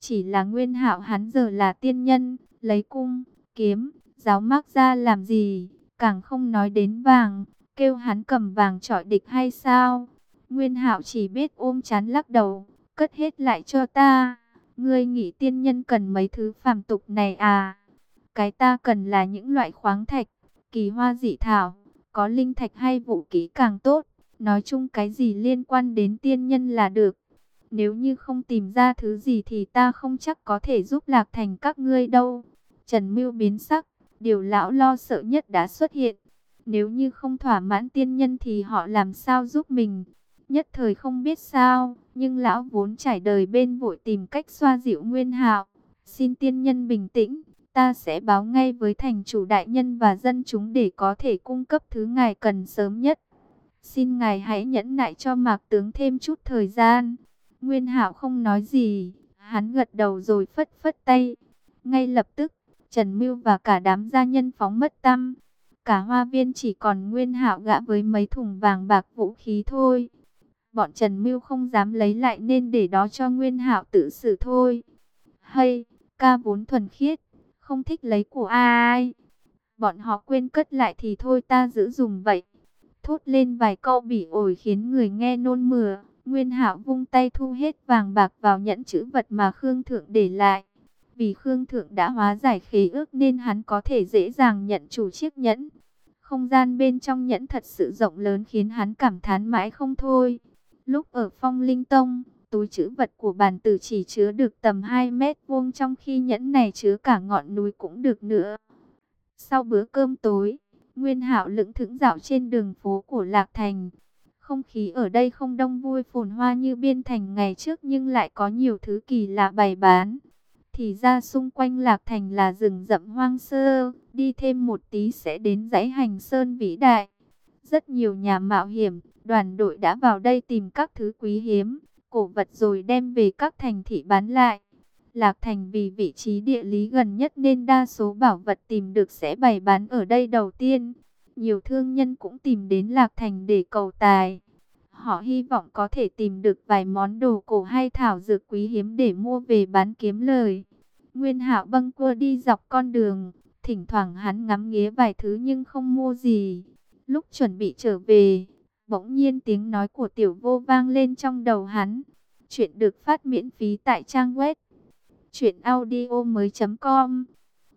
Chỉ là nguyên hạo hắn giờ là tiên nhân, lấy cung, kiếm, giáo mác ra làm gì, càng không nói đến vàng, kêu hắn cầm vàng trọi địch hay sao. Nguyên hạo chỉ biết ôm chán lắc đầu, cất hết lại cho ta. Ngươi nghĩ tiên nhân cần mấy thứ phàm tục này à? Cái ta cần là những loại khoáng thạch, kỳ hoa dị thảo, có linh thạch hay vũ khí càng tốt. Nói chung cái gì liên quan đến tiên nhân là được. Nếu như không tìm ra thứ gì thì ta không chắc có thể giúp lạc thành các ngươi đâu. Trần Mưu biến sắc, điều lão lo sợ nhất đã xuất hiện. Nếu như không thỏa mãn tiên nhân thì họ làm sao giúp mình? Nhất thời không biết sao, nhưng lão vốn trải đời bên vội tìm cách xoa dịu nguyên hạo. Xin tiên nhân bình tĩnh, ta sẽ báo ngay với thành chủ đại nhân và dân chúng để có thể cung cấp thứ ngài cần sớm nhất. Xin ngài hãy nhẫn nại cho mạc tướng thêm chút thời gian. Nguyên hạo không nói gì, hắn gật đầu rồi phất phất tay. Ngay lập tức, Trần Mưu và cả đám gia nhân phóng mất tâm. Cả hoa viên chỉ còn Nguyên hạo gã với mấy thùng vàng bạc vũ khí thôi. Bọn Trần Mưu không dám lấy lại nên để đó cho Nguyên hạo tự xử thôi. Hay, ca vốn thuần khiết, không thích lấy của ai. Bọn họ quên cất lại thì thôi ta giữ dùng vậy thốt lên vài câu bỉ ổi khiến người nghe nôn mửa. Nguyên Hạo vung tay thu hết vàng bạc vào nhẫn chữ vật mà Khương Thượng để lại. Vì Khương Thượng đã hóa giải khế ước nên hắn có thể dễ dàng nhận chủ chiếc nhẫn. Không gian bên trong nhẫn thật sự rộng lớn khiến hắn cảm thán mãi không thôi. Lúc ở phong linh tông, túi chữ vật của bàn tử chỉ chứa được tầm 2 mét vuông trong khi nhẫn này chứa cả ngọn núi cũng được nữa. Sau bữa cơm tối, Nguyên Hạo lững thững dạo trên đường phố của Lạc Thành. Không khí ở đây không đông vui phồn hoa như biên thành ngày trước nhưng lại có nhiều thứ kỳ lạ bày bán. Thì ra xung quanh Lạc Thành là rừng rậm hoang sơ, đi thêm một tí sẽ đến dãy hành sơn vĩ đại. Rất nhiều nhà mạo hiểm, đoàn đội đã vào đây tìm các thứ quý hiếm, cổ vật rồi đem về các thành thị bán lại. Lạc Thành vì vị trí địa lý gần nhất nên đa số bảo vật tìm được sẽ bày bán ở đây đầu tiên. Nhiều thương nhân cũng tìm đến Lạc Thành để cầu tài. Họ hy vọng có thể tìm được vài món đồ cổ hay thảo dược quý hiếm để mua về bán kiếm lời. Nguyên Hạo bâng quơ đi dọc con đường, thỉnh thoảng hắn ngắm nghía vài thứ nhưng không mua gì. Lúc chuẩn bị trở về, bỗng nhiên tiếng nói của tiểu vô vang lên trong đầu hắn. Chuyện được phát miễn phí tại trang web chuyệnaudio mới com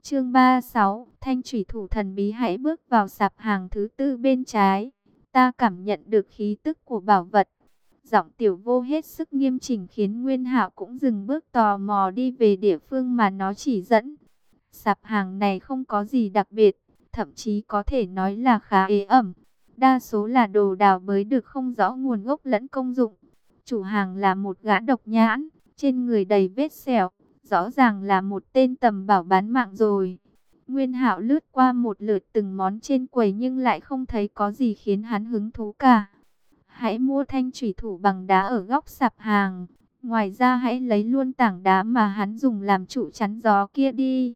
Chương 36 Thanh thủy thủ thần bí hãy bước vào sạp hàng thứ tư bên trái Ta cảm nhận được khí tức của bảo vật Giọng tiểu vô hết sức nghiêm chỉnh khiến Nguyên Hạo cũng dừng bước tò mò đi về địa phương mà nó chỉ dẫn. Sạp hàng này không có gì đặc biệt, thậm chí có thể nói là khá ế ẩm. Đa số là đồ đào bới được không rõ nguồn gốc lẫn công dụng. Chủ hàng là một gã độc nhãn, trên người đầy vết sẹo, rõ ràng là một tên tầm bảo bán mạng rồi. Nguyên Hạo lướt qua một lượt từng món trên quầy nhưng lại không thấy có gì khiến hắn hứng thú cả. Hãy mua thanh thủy thủ bằng đá ở góc sạp hàng. Ngoài ra hãy lấy luôn tảng đá mà hắn dùng làm trụ chắn gió kia đi.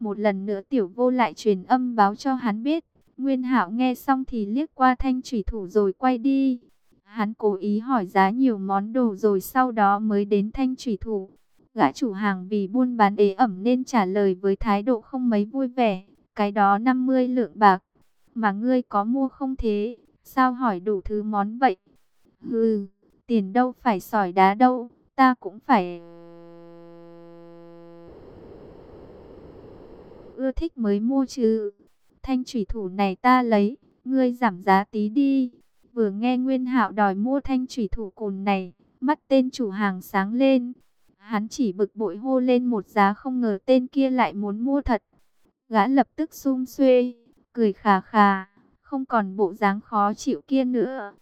Một lần nữa tiểu vô lại truyền âm báo cho hắn biết. Nguyên Hạo nghe xong thì liếc qua thanh thủy thủ rồi quay đi. Hắn cố ý hỏi giá nhiều món đồ rồi sau đó mới đến thanh thủy thủ. Gã chủ hàng vì buôn bán ế ẩm nên trả lời với thái độ không mấy vui vẻ. Cái đó 50 lượng bạc. Mà ngươi có mua không thế? Sao hỏi đủ thứ món vậy? Hừ, tiền đâu phải sỏi đá đâu. Ta cũng phải... Ưa thích mới mua chứ. Thanh thủy thủ này ta lấy. Ngươi giảm giá tí đi. Vừa nghe Nguyên Hạo đòi mua thanh thủy thủ cồn này. Mắt tên chủ hàng sáng lên. Hắn chỉ bực bội hô lên một giá không ngờ tên kia lại muốn mua thật. Gã lập tức sum xuê, cười khà khà, không còn bộ dáng khó chịu kia nữa.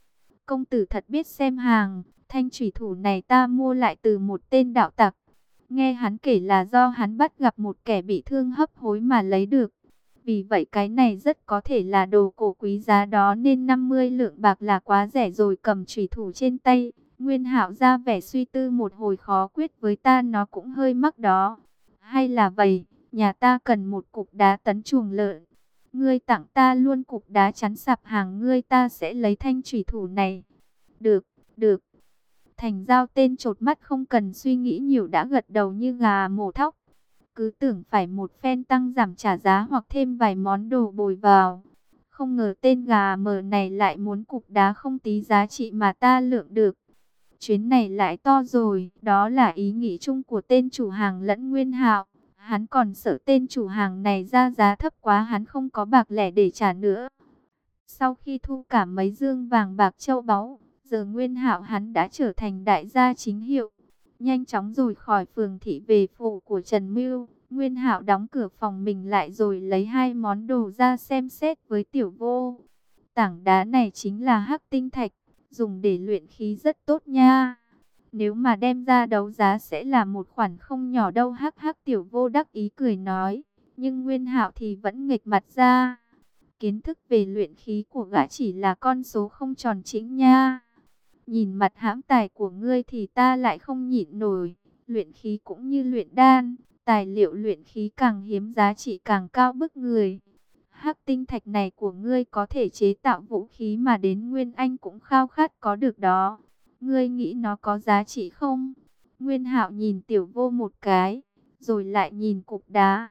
Công tử thật biết xem hàng, thanh thủy thủ này ta mua lại từ một tên đạo tặc. Nghe hắn kể là do hắn bắt gặp một kẻ bị thương hấp hối mà lấy được. Vì vậy cái này rất có thể là đồ cổ quý giá đó nên 50 lượng bạc là quá rẻ rồi cầm trùy thủ trên tay. Nguyên Hạo ra vẻ suy tư một hồi khó quyết với ta nó cũng hơi mắc đó. Hay là vậy, nhà ta cần một cục đá tấn chuồng lợn. Ngươi tặng ta luôn cục đá chắn sạp hàng ngươi ta sẽ lấy thanh trùy thủ này. Được, được. Thành giao tên trột mắt không cần suy nghĩ nhiều đã gật đầu như gà mổ thóc. Cứ tưởng phải một phen tăng giảm trả giá hoặc thêm vài món đồ bồi vào. Không ngờ tên gà mờ này lại muốn cục đá không tí giá trị mà ta lượng được. Chuyến này lại to rồi, đó là ý nghĩ chung của tên chủ hàng lẫn Nguyên Hạo. Hắn còn sợ tên chủ hàng này ra giá thấp quá hắn không có bạc lẻ để trả nữa. Sau khi thu cả mấy dương vàng bạc châu báu, giờ Nguyên Hạo hắn đã trở thành đại gia chính hiệu. Nhanh chóng rồi khỏi phường thị về phủ của Trần Mưu, Nguyên Hạo đóng cửa phòng mình lại rồi lấy hai món đồ ra xem xét với tiểu vô. Tảng đá này chính là hắc tinh thạch, dùng để luyện khí rất tốt nha. Nếu mà đem ra đấu giá sẽ là một khoản không nhỏ đâu hắc hắc tiểu vô đắc ý cười nói. Nhưng Nguyên hạo thì vẫn nghịch mặt ra. Kiến thức về luyện khí của gã chỉ là con số không tròn chính nha. Nhìn mặt hãm tài của ngươi thì ta lại không nhịn nổi. Luyện khí cũng như luyện đan, tài liệu luyện khí càng hiếm giá trị càng cao bức người hắc tinh thạch này của ngươi có thể chế tạo vũ khí mà đến Nguyên Anh cũng khao khát có được đó. Ngươi nghĩ nó có giá trị không? Nguyên Hạo nhìn tiểu vô một cái, rồi lại nhìn cục đá.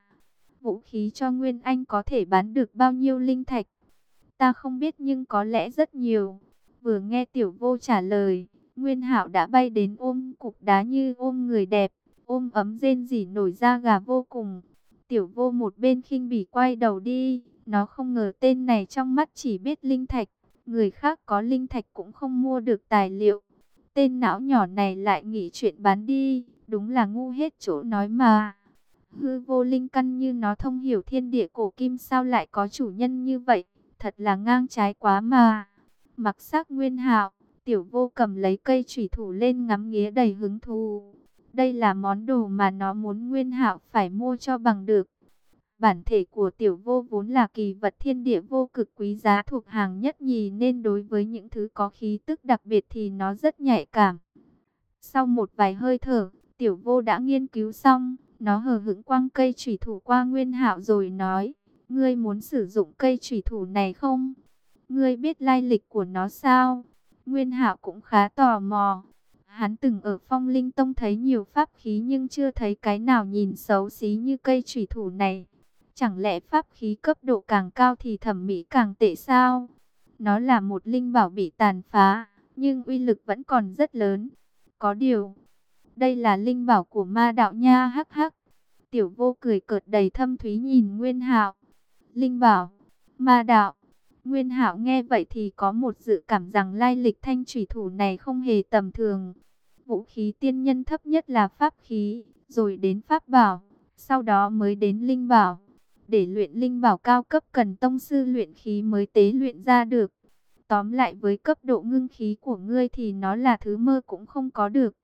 Vũ khí cho Nguyên Anh có thể bán được bao nhiêu linh thạch? Ta không biết nhưng có lẽ rất nhiều. Vừa nghe tiểu vô trả lời, Nguyên Hạo đã bay đến ôm cục đá như ôm người đẹp, ôm ấm rên rỉ nổi da gà vô cùng. Tiểu vô một bên khinh bỉ quay đầu đi, nó không ngờ tên này trong mắt chỉ biết linh thạch, người khác có linh thạch cũng không mua được tài liệu. Tên não nhỏ này lại nghĩ chuyện bán đi, đúng là ngu hết chỗ nói mà. Hư vô linh căn như nó thông hiểu thiên địa cổ kim sao lại có chủ nhân như vậy, thật là ngang trái quá mà. Mặc sắc nguyên hạo, tiểu vô cầm lấy cây thủy thủ lên ngắm nghía đầy hứng thú. Đây là món đồ mà nó muốn nguyên hạo phải mua cho bằng được. Bản thể của tiểu vô vốn là kỳ vật thiên địa vô cực quý giá thuộc hàng nhất nhì nên đối với những thứ có khí tức đặc biệt thì nó rất nhạy cảm. Sau một vài hơi thở, tiểu vô đã nghiên cứu xong, nó hờ hững quăng cây thủy thủ qua nguyên hạo rồi nói, ngươi muốn sử dụng cây thủy thủ này không? Ngươi biết lai lịch của nó sao? Nguyên hạo cũng khá tò mò. Hắn từng ở phong linh tông thấy nhiều pháp khí nhưng chưa thấy cái nào nhìn xấu xí như cây chủy thủ này. Chẳng lẽ pháp khí cấp độ càng cao thì thẩm mỹ càng tệ sao? Nó là một linh bảo bị tàn phá, nhưng uy lực vẫn còn rất lớn. Có điều, đây là linh bảo của ma đạo nha hắc hắc. Tiểu vô cười cợt đầy thâm thúy nhìn Nguyên Hạo. Linh bảo, ma đạo. Nguyên Hạo nghe vậy thì có một dự cảm rằng lai lịch thanh thủy thủ này không hề tầm thường. Vũ khí tiên nhân thấp nhất là pháp khí, rồi đến pháp bảo, sau đó mới đến linh bảo. Để luyện linh bảo cao cấp cần tông sư luyện khí mới tế luyện ra được. Tóm lại với cấp độ ngưng khí của ngươi thì nó là thứ mơ cũng không có được.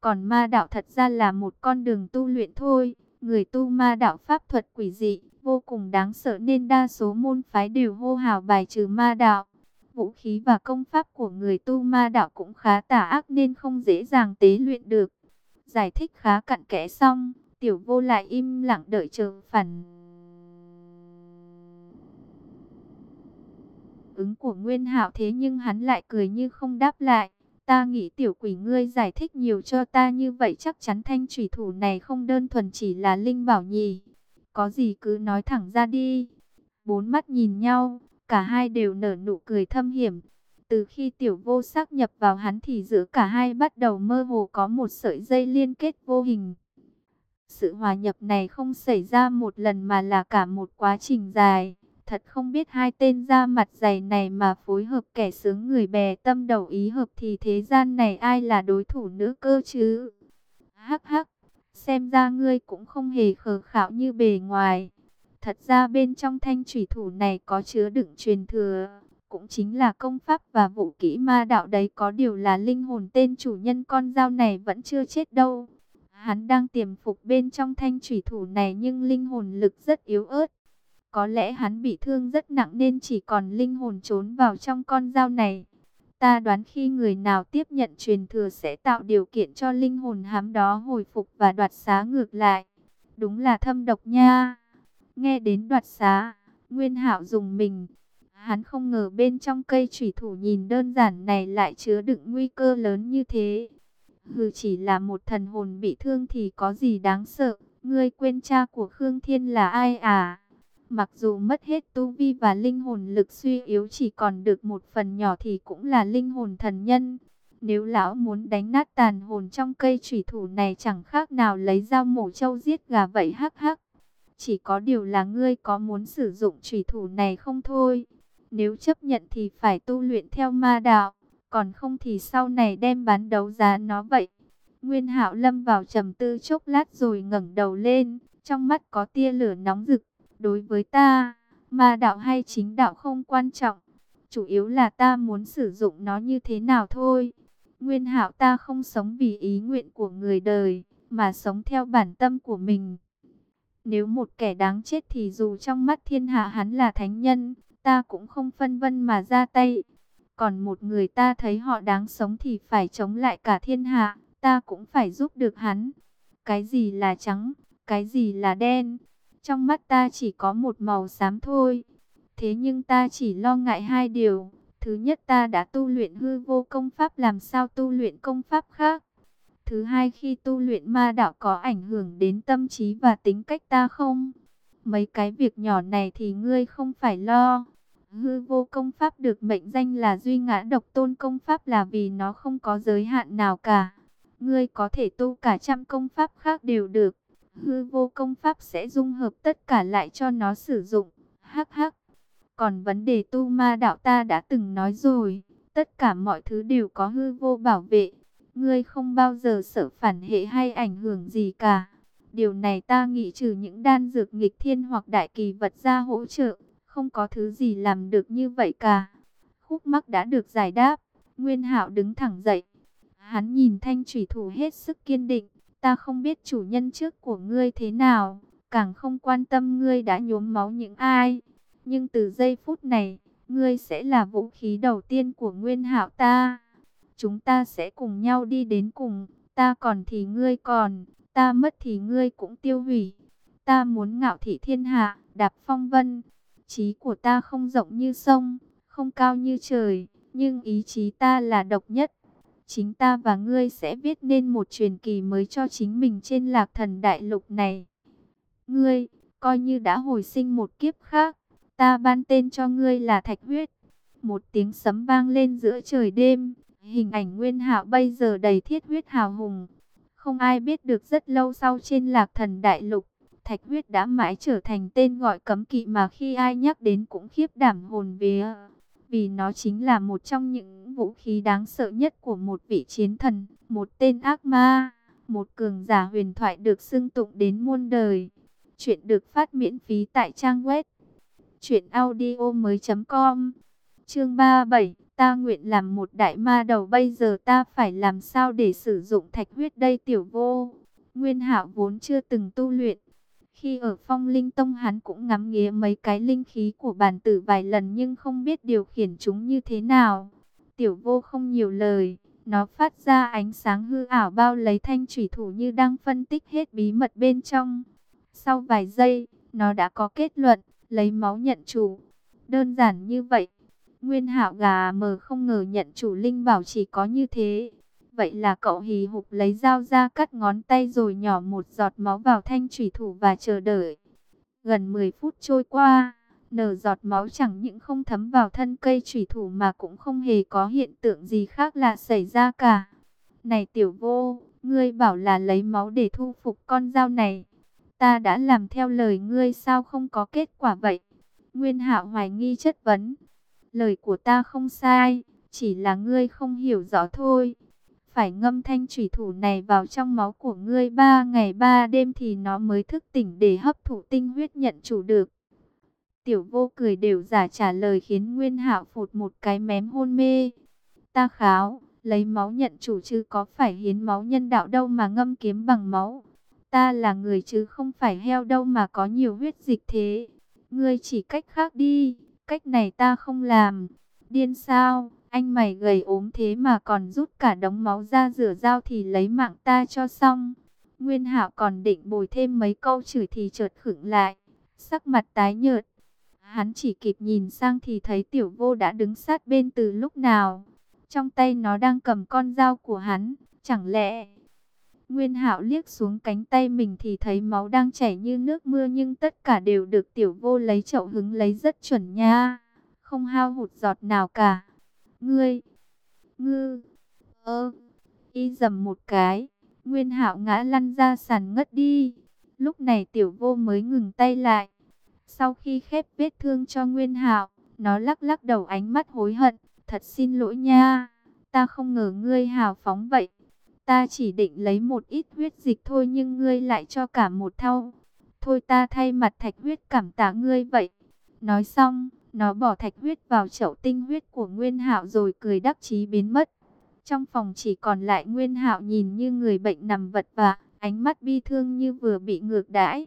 Còn ma đạo thật ra là một con đường tu luyện thôi. Người tu ma đạo pháp thuật quỷ dị, vô cùng đáng sợ nên đa số môn phái đều hô hào bài trừ ma đạo. Vũ khí và công pháp của người tu ma đạo cũng khá tà ác nên không dễ dàng tế luyện được. Giải thích khá cặn kẽ xong, tiểu vô lại im lặng đợi chờ phản ứng của Nguyên Hạo thế nhưng hắn lại cười như không đáp lại. Ta nghĩ tiểu quỷ ngươi giải thích nhiều cho ta như vậy chắc chắn thanh thủy thủ này không đơn thuần chỉ là linh bảo nhì. Có gì cứ nói thẳng ra đi. Bốn mắt nhìn nhau, cả hai đều nở nụ cười thâm hiểm. Từ khi tiểu vô sắc nhập vào hắn thì giữa cả hai bắt đầu mơ hồ có một sợi dây liên kết vô hình. Sự hòa nhập này không xảy ra một lần mà là cả một quá trình dài. Thật không biết hai tên ra mặt dày này mà phối hợp kẻ sướng người bè tâm đầu ý hợp thì thế gian này ai là đối thủ nữa cơ chứ. Hắc hắc, xem ra ngươi cũng không hề khờ khạo như bề ngoài. Thật ra bên trong thanh thủy thủ này có chứa đựng truyền thừa, cũng chính là công pháp và vũ kỹ ma đạo đấy có điều là linh hồn tên chủ nhân con dao này vẫn chưa chết đâu. Hắn đang tiềm phục bên trong thanh thủy thủ này nhưng linh hồn lực rất yếu ớt. Có lẽ hắn bị thương rất nặng nên chỉ còn linh hồn trốn vào trong con dao này. Ta đoán khi người nào tiếp nhận truyền thừa sẽ tạo điều kiện cho linh hồn hám đó hồi phục và đoạt xá ngược lại. Đúng là thâm độc nha. Nghe đến đoạt xá, Nguyên Hạo dùng mình. Hắn không ngờ bên trong cây thủy thủ nhìn đơn giản này lại chứa đựng nguy cơ lớn như thế. Hừ chỉ là một thần hồn bị thương thì có gì đáng sợ. Ngươi quên cha của Khương Thiên là ai à? Mặc dù mất hết tu vi và linh hồn lực suy yếu chỉ còn được một phần nhỏ thì cũng là linh hồn thần nhân. Nếu lão muốn đánh nát tàn hồn trong cây thủy thủ này chẳng khác nào lấy dao mổ trâu giết gà vậy hắc hắc. Chỉ có điều là ngươi có muốn sử dụng thủy thủ này không thôi. Nếu chấp nhận thì phải tu luyện theo ma đạo, còn không thì sau này đem bán đấu giá nó vậy. Nguyên Hạo lâm vào trầm tư chốc lát rồi ngẩng đầu lên, trong mắt có tia lửa nóng rực. Đối với ta, ma đạo hay chính đạo không quan trọng. Chủ yếu là ta muốn sử dụng nó như thế nào thôi. Nguyên hạo ta không sống vì ý nguyện của người đời, mà sống theo bản tâm của mình. Nếu một kẻ đáng chết thì dù trong mắt thiên hạ hắn là thánh nhân, ta cũng không phân vân mà ra tay. Còn một người ta thấy họ đáng sống thì phải chống lại cả thiên hạ, ta cũng phải giúp được hắn. Cái gì là trắng, cái gì là đen, trong mắt ta chỉ có một màu xám thôi. Thế nhưng ta chỉ lo ngại hai điều. Thứ nhất, ta đã tu luyện hư vô công pháp, làm sao tu luyện công pháp khác. Thứ hai, khi tu luyện ma đạo có ảnh hưởng đến tâm trí và tính cách ta không? Mấy cái việc nhỏ này thì ngươi không phải lo. Hư vô công pháp được mệnh danh là duy ngã độc tôn công pháp là vì nó không có giới hạn nào cả. Ngươi có thể tu cả trăm công pháp khác đều được hư vô công pháp sẽ dung hợp tất cả lại cho nó sử dụng. Hắc hắc. Còn vấn đề tu ma đạo ta đã từng nói rồi, tất cả mọi thứ đều có hư vô bảo vệ. Ngươi không bao giờ sợ phản hệ hay ảnh hưởng gì cả. Điều này ta nghĩ trừ những đan dược nghịch thiên hoặc đại kỳ vật ra hỗ trợ, không có thứ gì làm được như vậy cả. Khúc mắc đã được giải đáp, Nguyên Hạo đứng thẳng dậy. Hắn nhìn thanh thủy thủ hết sức kiên định, Ta không biết chủ nhân trước của ngươi thế nào, càng không quan tâm ngươi đã nhuốm máu những ai. Nhưng từ giây phút này, ngươi sẽ là vũ khí đầu tiên của nguyên hạo ta. Chúng ta sẽ cùng nhau đi đến cùng, ta còn thì ngươi còn, ta mất thì ngươi cũng tiêu hủy. Ta muốn ngạo thị thiên hạ, đạp phong vân. Chí của ta không rộng như sông, không cao như trời, nhưng ý chí ta là độc nhất chính ta và ngươi sẽ viết nên một truyền kỳ mới cho chính mình trên lạc thần đại lục này. Ngươi, coi như đã hồi sinh một kiếp khác, ta ban tên cho ngươi là Thạch Huyết. Một tiếng sấm vang lên giữa trời đêm, hình ảnh nguyên hạo bây giờ đầy thiết huyết hào hùng. Không ai biết được rất lâu sau trên lạc thần đại lục, Thạch Huyết đã mãi trở thành tên gọi cấm kỵ mà khi ai nhắc đến cũng khiếp đảm hồn vía vì nó chính là một trong những vũ khí đáng sợ nhất của một vị chiến thần, một tên ác ma, một cường giả huyền thoại được xưng tụng đến muôn đời. Chuyện được phát miễn phí tại trang web truyệnaudiomoi.com. Chương 37, ta nguyện làm một đại ma đầu, bây giờ ta phải làm sao để sử dụng thạch huyết đây tiểu vô? Nguyên Hạo vốn chưa từng tu luyện, khi ở phong linh tông hắn cũng ngắm nghía mấy cái linh khí của bản tử vài lần nhưng không biết điều khiển chúng như thế nào. Tiểu vô không nhiều lời, nó phát ra ánh sáng hư ảo bao lấy thanh thủy thủ như đang phân tích hết bí mật bên trong. Sau vài giây, nó đã có kết luận, lấy máu nhận chủ. Đơn giản như vậy. Nguyên hạo gà mờ không ngờ nhận chủ linh bảo chỉ có như thế. Vậy là cậu hì hục lấy dao ra cắt ngón tay rồi nhỏ một giọt máu vào thanh thủy thủ và chờ đợi. Gần 10 phút trôi qua, nở giọt máu chẳng những không thấm vào thân cây thủy thủ mà cũng không hề có hiện tượng gì khác là xảy ra cả. Này tiểu vô, ngươi bảo là lấy máu để thu phục con dao này. Ta đã làm theo lời ngươi sao không có kết quả vậy? Nguyên hạo hoài nghi chất vấn. Lời của ta không sai, chỉ là ngươi không hiểu rõ thôi. Phải ngâm thanh thủy thủ này vào trong máu của ngươi ba ngày ba đêm thì nó mới thức tỉnh để hấp thụ tinh huyết nhận chủ được. Tiểu vô cười đều giả trả lời khiến Nguyên hạo phụt một cái mém hôn mê. Ta kháo, lấy máu nhận chủ chứ có phải hiến máu nhân đạo đâu mà ngâm kiếm bằng máu. Ta là người chứ không phải heo đâu mà có nhiều huyết dịch thế. Ngươi chỉ cách khác đi, cách này ta không làm. Điên sao, anh mày gầy ốm thế mà còn rút cả đống máu ra rửa dao thì lấy mạng ta cho xong. Nguyên hạo còn định bồi thêm mấy câu chửi thì chợt khựng lại, sắc mặt tái nhợt. Hắn chỉ kịp nhìn sang thì thấy tiểu vô đã đứng sát bên từ lúc nào. Trong tay nó đang cầm con dao của hắn, chẳng lẽ... Nguyên Hạo liếc xuống cánh tay mình thì thấy máu đang chảy như nước mưa nhưng tất cả đều được tiểu vô lấy chậu hứng lấy rất chuẩn nha. Không hao hụt giọt nào cả. Ngươi, ngư, ơ, y dầm một cái. Nguyên Hạo ngã lăn ra sàn ngất đi. Lúc này tiểu vô mới ngừng tay lại. Sau khi khép vết thương cho Nguyên Hạo, nó lắc lắc đầu ánh mắt hối hận. Thật xin lỗi nha, ta không ngờ ngươi hào phóng vậy. Ta chỉ định lấy một ít huyết dịch thôi nhưng ngươi lại cho cả một thau. Thôi ta thay mặt thạch huyết cảm tạ ngươi vậy. Nói xong, nó bỏ thạch huyết vào chậu tinh huyết của Nguyên Hạo rồi cười đắc chí biến mất. Trong phòng chỉ còn lại Nguyên Hạo nhìn như người bệnh nằm vật vã, ánh mắt bi thương như vừa bị ngược đãi.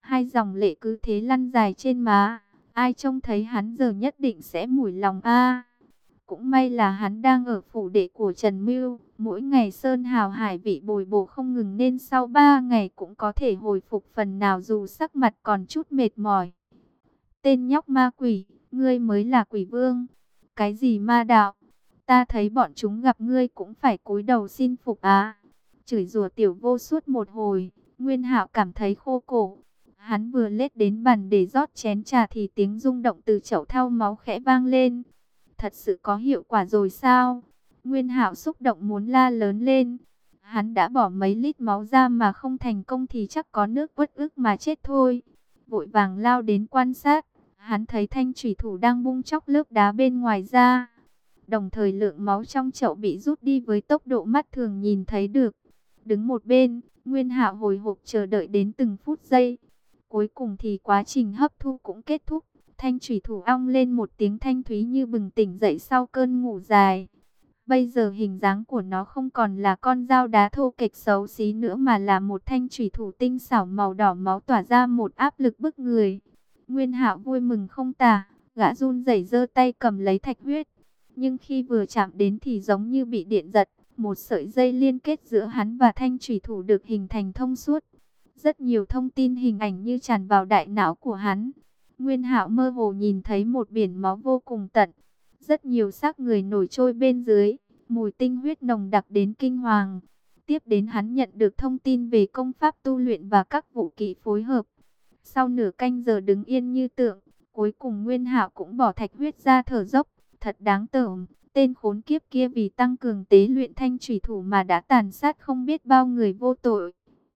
Hai dòng lệ cứ thế lăn dài trên má, ai trông thấy hắn giờ nhất định sẽ mủi lòng a. Cũng may là hắn đang ở phủ đệ của Trần Mưu, mỗi ngày Sơn Hào Hải vị bồi bổ không ngừng nên sau ba ngày cũng có thể hồi phục phần nào dù sắc mặt còn chút mệt mỏi. Tên nhóc ma quỷ, ngươi mới là quỷ vương. Cái gì ma đạo? Ta thấy bọn chúng gặp ngươi cũng phải cúi đầu xin phục á. Chửi rủa tiểu vô suốt một hồi, Nguyên Hạo cảm thấy khô cổ. Hắn vừa lết đến bàn để rót chén trà thì tiếng rung động từ chậu thau máu khẽ vang lên thật sự có hiệu quả rồi sao? Nguyên Hạo xúc động muốn la lớn lên. Hắn đã bỏ mấy lít máu ra mà không thành công thì chắc có nước uất ức mà chết thôi. Vội vàng lao đến quan sát, hắn thấy thanh thủy thủ đang bung chóc lớp đá bên ngoài ra. Đồng thời lượng máu trong chậu bị rút đi với tốc độ mắt thường nhìn thấy được. Đứng một bên, Nguyên hạ hồi hộp chờ đợi đến từng phút giây. Cuối cùng thì quá trình hấp thu cũng kết thúc. Thanh thủy thủ ong lên một tiếng thanh thúy như bừng tỉnh dậy sau cơn ngủ dài. Bây giờ hình dáng của nó không còn là con dao đá thô kịch xấu xí nữa mà là một thanh thủy thủ tinh xảo màu đỏ máu tỏa ra một áp lực bức người. Nguyên hạo vui mừng không tả, gã run rẩy giơ tay cầm lấy thạch huyết. Nhưng khi vừa chạm đến thì giống như bị điện giật, một sợi dây liên kết giữa hắn và thanh thủy thủ được hình thành thông suốt. Rất nhiều thông tin hình ảnh như tràn vào đại não của hắn. Nguyên Hạo mơ hồ nhìn thấy một biển máu vô cùng tận, rất nhiều xác người nổi trôi bên dưới, mùi tinh huyết nồng đặc đến kinh hoàng. Tiếp đến hắn nhận được thông tin về công pháp tu luyện và các vũ kỹ phối hợp. Sau nửa canh giờ đứng yên như tượng, cuối cùng Nguyên Hạo cũng bỏ thạch huyết ra thở dốc, thật đáng tởm. Tên khốn kiếp kia vì tăng cường tế luyện thanh thủy thủ mà đã tàn sát không biết bao người vô tội.